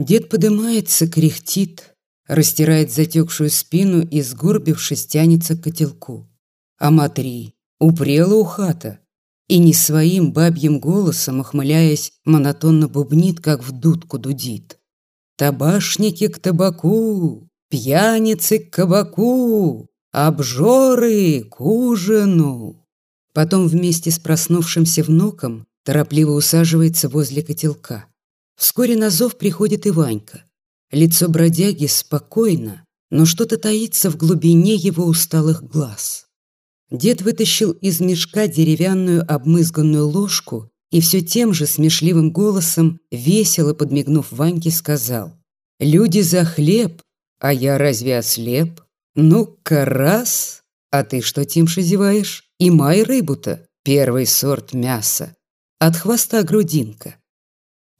Дед подымается, кряхтит, растирает затекшую спину и, сгорбившись, тянется к котелку. А матри, упрела у хата, и не своим бабьим голосом, охмыляясь, монотонно бубнит, как в дудку дудит. «Табашники к табаку, пьяницы к кабаку, обжоры к ужину!» Потом вместе с проснувшимся внуком торопливо усаживается возле котелка. Вскоре на зов приходит и Ванька. Лицо бродяги спокойно, но что-то таится в глубине его усталых глаз. Дед вытащил из мешка деревянную обмызганную ложку и все тем же смешливым голосом, весело подмигнув Ваньке, сказал «Люди за хлеб, а я разве ослеп? Ну-ка раз! А ты что, Тимша, зеваешь? И май рыбу-то, первый сорт мяса. От хвоста грудинка.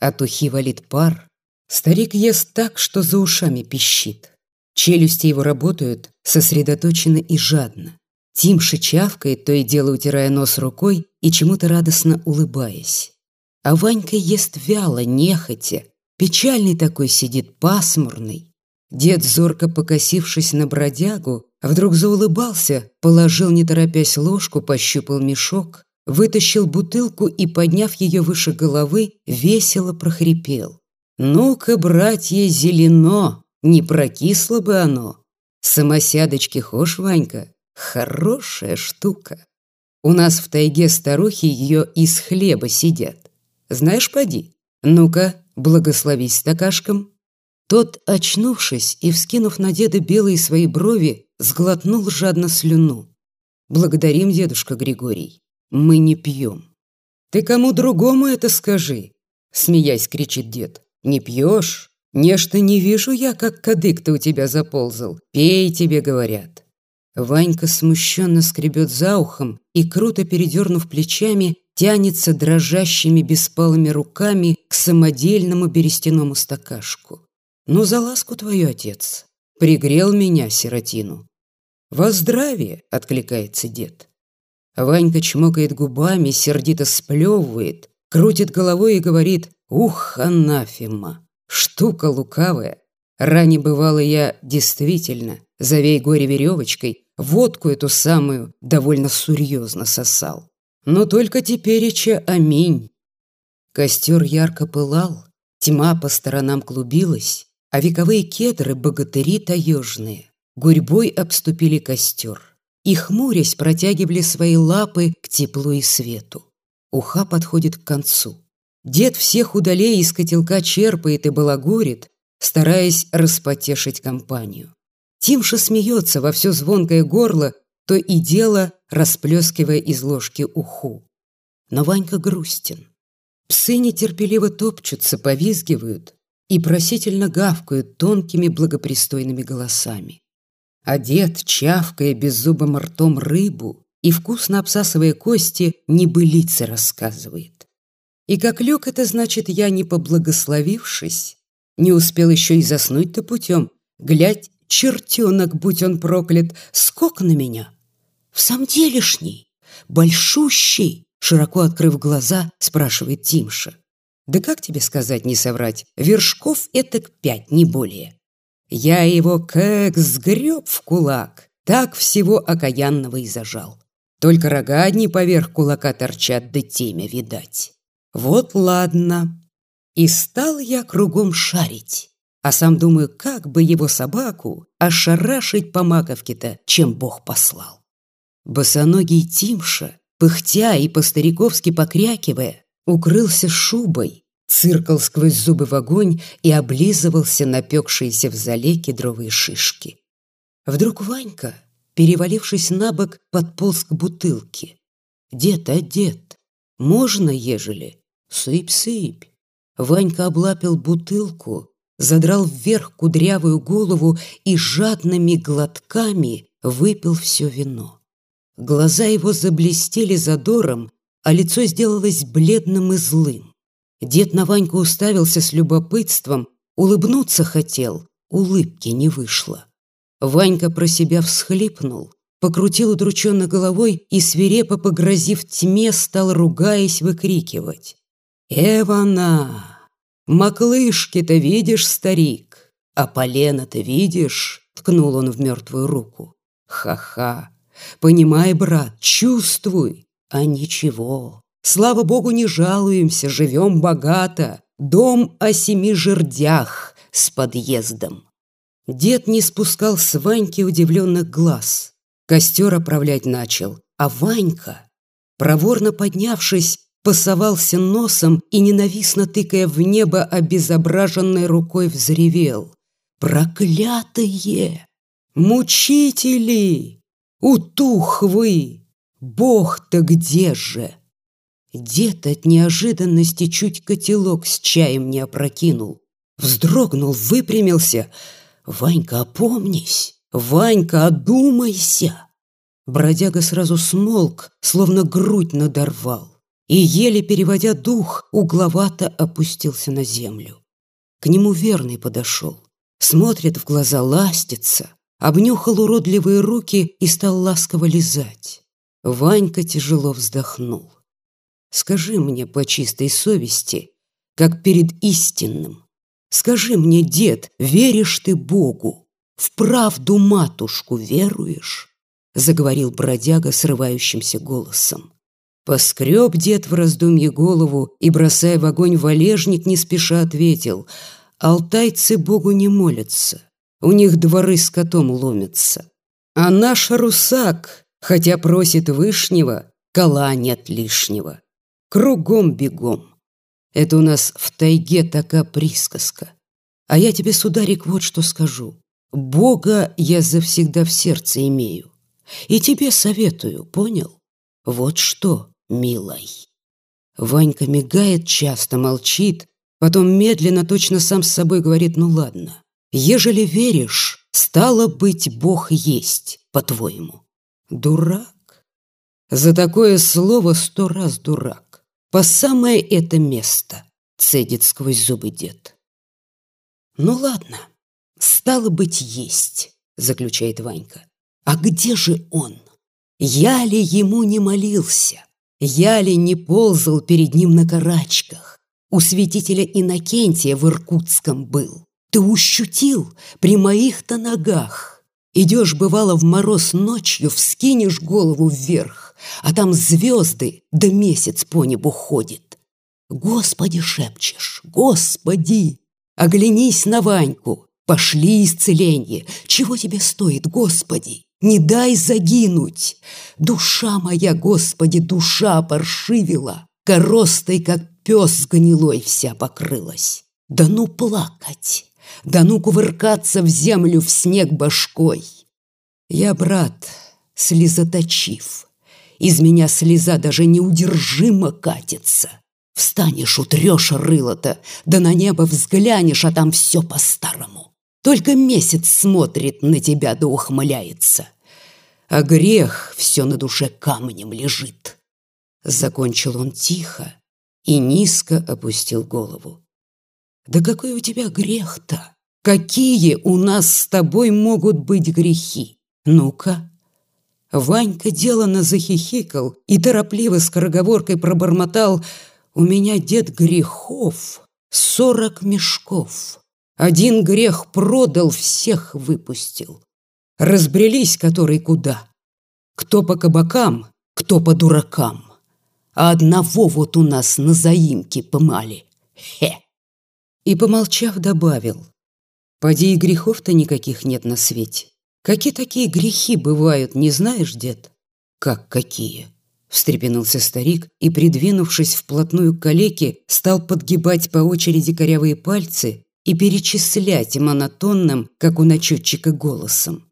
От ухи валит пар. Старик ест так, что за ушами пищит. Челюсти его работают сосредоточенно и жадно. Тимша чавкает, то и дело утирая нос рукой и чему-то радостно улыбаясь. А Ванька ест вяло, нехотя. Печальный такой сидит, пасмурный. Дед, зорко покосившись на бродягу, вдруг заулыбался, положил, не торопясь, ложку, пощупал мешок, вытащил бутылку и, подняв ее выше головы, весело прохрипел. «Ну-ка, братья, зелено, не прокисло бы оно. Самосядочки хошь, Ванька, Хорошая штука. У нас в тайге старухи ее из хлеба сидят. Знаешь, поди, ну-ка, благословись стакашком. Тот, очнувшись и вскинув на деда белые свои брови, сглотнул жадно слюну. «Благодарим, дедушка Григорий, мы не пьем». «Ты кому другому это скажи?» Смеясь, кричит дед. «Не пьешь? Нечто не вижу я, как кадык-то у тебя заползал. Пей, тебе говорят». Ванька смущенно скребет за ухом и, круто передернув плечами, тянется дрожащими беспалыми руками к самодельному берестяному стакашку. «Ну, за ласку твою, отец! Пригрел меня, сиротину!» «Во здравие!» — откликается дед. Ванька чмокает губами, сердито сплевывает, крутит головой и говорит «Ух, анафема! Штука лукавая! Ранее бывало я действительно, завей горе веревочкой, водку эту самую довольно серьезно сосал. Но только тепереча аминь. Костер ярко пылал, тьма по сторонам клубилась, а вековые кедры, богатыри таежные, гурьбой обступили костер и, хмурясь, протягивали свои лапы к теплу и свету. Уха подходит к концу. Дед всех удалей из котелка черпает и балагурит, стараясь распотешить компанию. Тимша смеется во все звонкое горло, то и дело расплескивая из ложки уху. Но Ванька грустен. Псы нетерпеливо топчутся, повизгивают и просительно гавкают тонкими благопристойными голосами. Дед, чавкая беззубым ртом рыбу и вкусно обсасывая кости, небылицы рассказывает. И как лег это значит, я не поблагословившись, не успел еще и заснуть-то путем, глядь, чертенок, будь он проклят, скок на меня. В самом делешний, большущий, широко открыв глаза, спрашивает Тимша. Да как тебе сказать, не соврать, вершков этак пять, не более. Я его как сгреб в кулак, так всего окаянного и зажал. Только рога одни поверх кулака торчат, да темя видать. Вот ладно. И стал я кругом шарить а сам думаю, как бы его собаку ошарашить по маковке-то, чем Бог послал. Босоногий Тимша, пыхтя и по-стариковски покрякивая, укрылся шубой, циркал сквозь зубы в огонь и облизывался напекшиеся в зале кедровые шишки. Вдруг Ванька, перевалившись на бок, подполз к бутылке. «Дед, а дед, можно, ежели? Сыпь-сыпь!» Ванька облапил бутылку, задрал вверх кудрявую голову и жадными глотками выпил все вино. Глаза его заблестели задором, а лицо сделалось бледным и злым. Дед на Ваньку уставился с любопытством, улыбнуться хотел, улыбки не вышло. Ванька про себя всхлипнул, покрутил удрученно головой и, свирепо погрозив тьме, стал, ругаясь, выкрикивать. «Эвана! Маклышки-то видишь, старик, а полено-то видишь?» Ткнул он в мертвую руку. «Ха-ха! Понимай, брат, чувствуй, а ничего. Слава богу, не жалуемся, живем богато. Дом о семи жердях с подъездом. Дед не спускал с Ваньки удивленных глаз. Костер оправлять начал, а Ванька, проворно поднявшись, пасовался носом и, ненавистно тыкая в небо обезображенной рукой, взревел. «Проклятые! Мучители! Утух вы! Бог-то где же?» Дед от неожиданности чуть котелок с чаем не опрокинул. Вздрогнул, выпрямился. «Ванька, опомнись! Ванька, одумайся!» Бродяга сразу смолк, словно грудь надорвал, и, еле переводя дух, угловато опустился на землю. К нему верный подошел, смотрит в глаза, ластится, обнюхал уродливые руки и стал ласково лизать. Ванька тяжело вздохнул. «Скажи мне по чистой совести, как перед истинным, скажи мне, дед, веришь ты Богу? В правду матушку веруешь?» заговорил бродяга срывающимся голосом. Поскреб дед в раздумье голову и, бросая в огонь валежник, не спеша ответил, «Алтайцы Богу не молятся, у них дворы с котом ломятся. А наш русак, хотя просит вышнего, кола нет лишнего. Кругом бегом. Это у нас в тайге такая присказка. А я тебе, сударик, вот что скажу. Бога я завсегда в сердце имею. И тебе советую, понял? Вот что, милой. Ванька мигает часто, молчит, потом медленно, точно сам с собой говорит, ну ладно. Ежели веришь, стало быть, Бог есть, по-твоему. Дурак. За такое слово сто раз дурак. По самое это место, цедит сквозь зубы дед. Ну ладно, стало быть, есть, заключает Ванька. А где же он? Я ли ему не молился? Я ли не ползал перед ним на карачках? У святителя Иннокентия в Иркутском был. Ты ущутил при моих-то ногах. Идешь, бывало, в мороз ночью, вскинешь голову вверх, а там звезды да месяц по небу ходит. Господи, шепчешь, Господи! Оглянись на Ваньку, пошли исцеление. Чего тебе стоит, Господи? Не дай загинуть! Душа моя, Господи, душа паршивила, Коростой, как пес гнилой, вся покрылась. Да ну плакать, да ну кувыркаться в землю в снег башкой. Я, брат, слезоточив, из меня слеза даже неудержимо катится. Встанешь, утрешь рыло-то, да на небо взглянешь, а там все по-старому. Только месяц смотрит на тебя да ухмыляется. А грех все на душе камнем лежит. Закончил он тихо и низко опустил голову. Да какой у тебя грех-то? Какие у нас с тобой могут быть грехи? Ну-ка. Ванька делано захихикал и торопливо скороговоркой пробормотал «У меня дед грехов, сорок мешков». Один грех продал, всех выпустил. Разбрелись который куда. Кто по кабакам, кто по дуракам. А одного вот у нас на заимке помали. Хе. И, помолчав, добавил. Поди и грехов-то никаких нет на свете. Какие такие грехи бывают, не знаешь, дед? Как какие? Встрепенулся старик и, придвинувшись вплотную к калеке, стал подгибать по очереди корявые пальцы и перечислять монотонным, как у начетчика, голосом.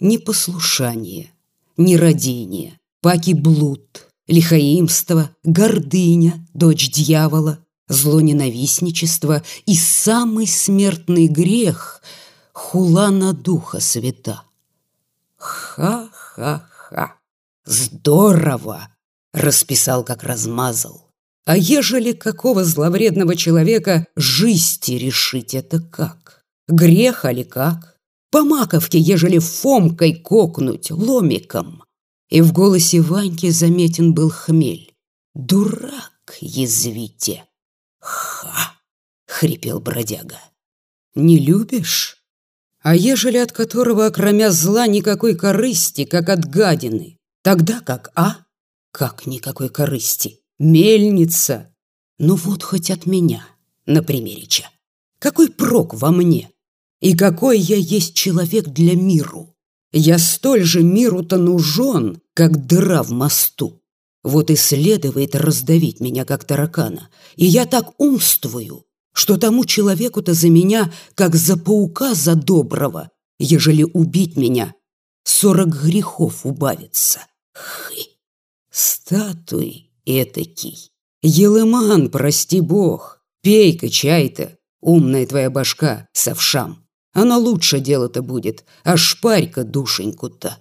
Непослушание, нерадение, паки блуд, лихаимство, гордыня, дочь дьявола, злоненавистничество и самый смертный грех — хула на духа свята. Ха-ха-ха! Здорово! Расписал, как размазал. А ежели какого зловредного человека жизни решить это как? Грех или как? По маковке, ежели фомкой кокнуть, ломиком. И в голосе Ваньки заметен был хмель. Дурак, язвите. Ха! хрипел бродяга. «Не любишь? А ежели от которого, окромя зла, никакой корысти, как от гадины, тогда как, а? Как никакой корысти? Мельница! Ну вот хоть от меня, на примерича. Какой прок во мне? И какой я есть человек для миру? Я столь же миру-то нужен, как дыра в мосту. Вот и следует раздавить меня, как таракана. И я так умствую, что тому человеку-то за меня, как за паука за доброго, ежели убить меня, сорок грехов убавится. Хы! Статуй этакий. Елыман, прости бог, пей-ка чай-то, умная твоя башка, совшам. Она лучше дело-то будет, а шпарь-ка душеньку-то.